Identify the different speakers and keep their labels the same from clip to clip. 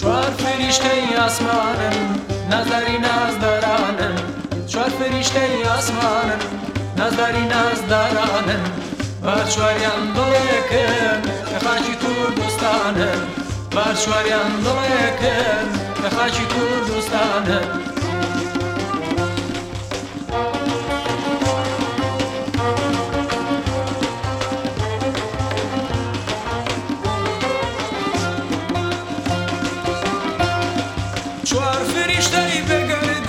Speaker 1: چوار فرشته آسمانم نظری نزدارانم چوار فرشته آسمانم نظری نزدارانم و چواریان دویکم به تو دوستانم و چواریان دویکم به تو دوستانم چوار فریشتای بگردن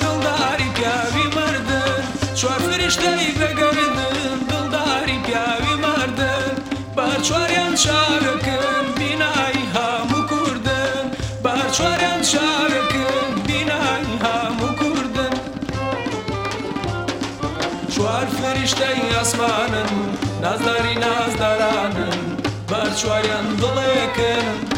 Speaker 1: دلداری پیاوی مردن چوار فریشتای بگردن دلداری پیاوی مردن بر چواریان شارکن بینای همو کردن بر چواریان شارکن بینای همو کردن چوار فریشتای آسمانن نازداری نازدارانن بر چواریان دلکن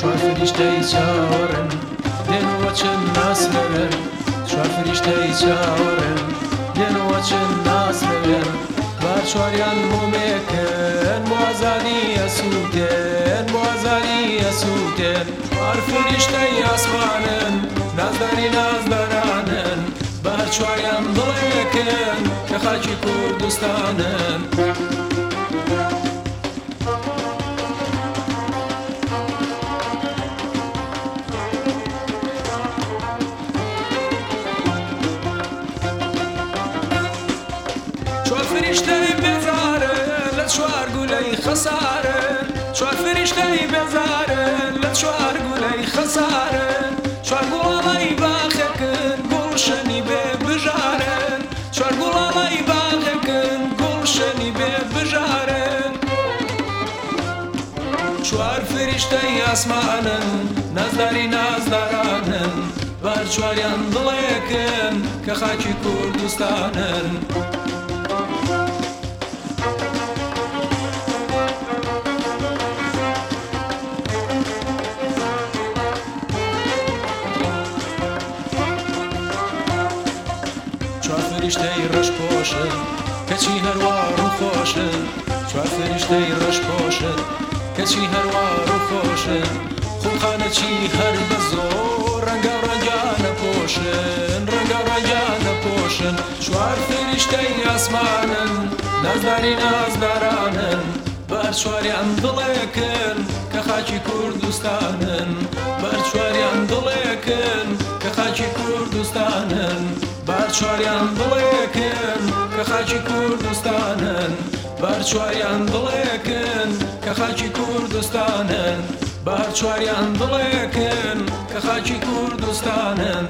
Speaker 1: چون فرشته ای چارم دنوا چن ناس ببر چون فرشته ای چارم دنوا چن ناس ببر بر چاریان مومکن موازنی اسودن موازنی اسودن بر فرشته ای اسمانن نازداری نازدارانن بر چاریان دلکن که خاکی کردستانن فریشتەی بێزارە لە چوار گولەی خەسارە چوار فریشتەی بێزارە لە چوار گولەی خەسارە چوار گوڵای باخەکن گۆشەنی بێ بژارن چوار گوڵای باخەکن گۆشەنی بێ بژارن چوار فریشتەی ئاسمانن نازداری نازدارانن بار چواریان دڵێکن کە خاکی کوردستانن. چهار فرشته رش باشه کچی هر رو خوشه چهار فرشته رش باشه کچی هر رو خوشه خون خب خانه چی هر بزار فرشتەی ئاسمانن نازداری نازدارانن بەرچواریان دڵێکن کە خاچی کوردستانن بەرچواریان دڵێکن کە خاچی کوردستانن بارچواریان دڵێکن کە خاچی کوردستانن بارچواریان دڵێکن کە خاچی کوردستانن بارچواریان دڵێکن کە خاچی
Speaker 2: کوردستانن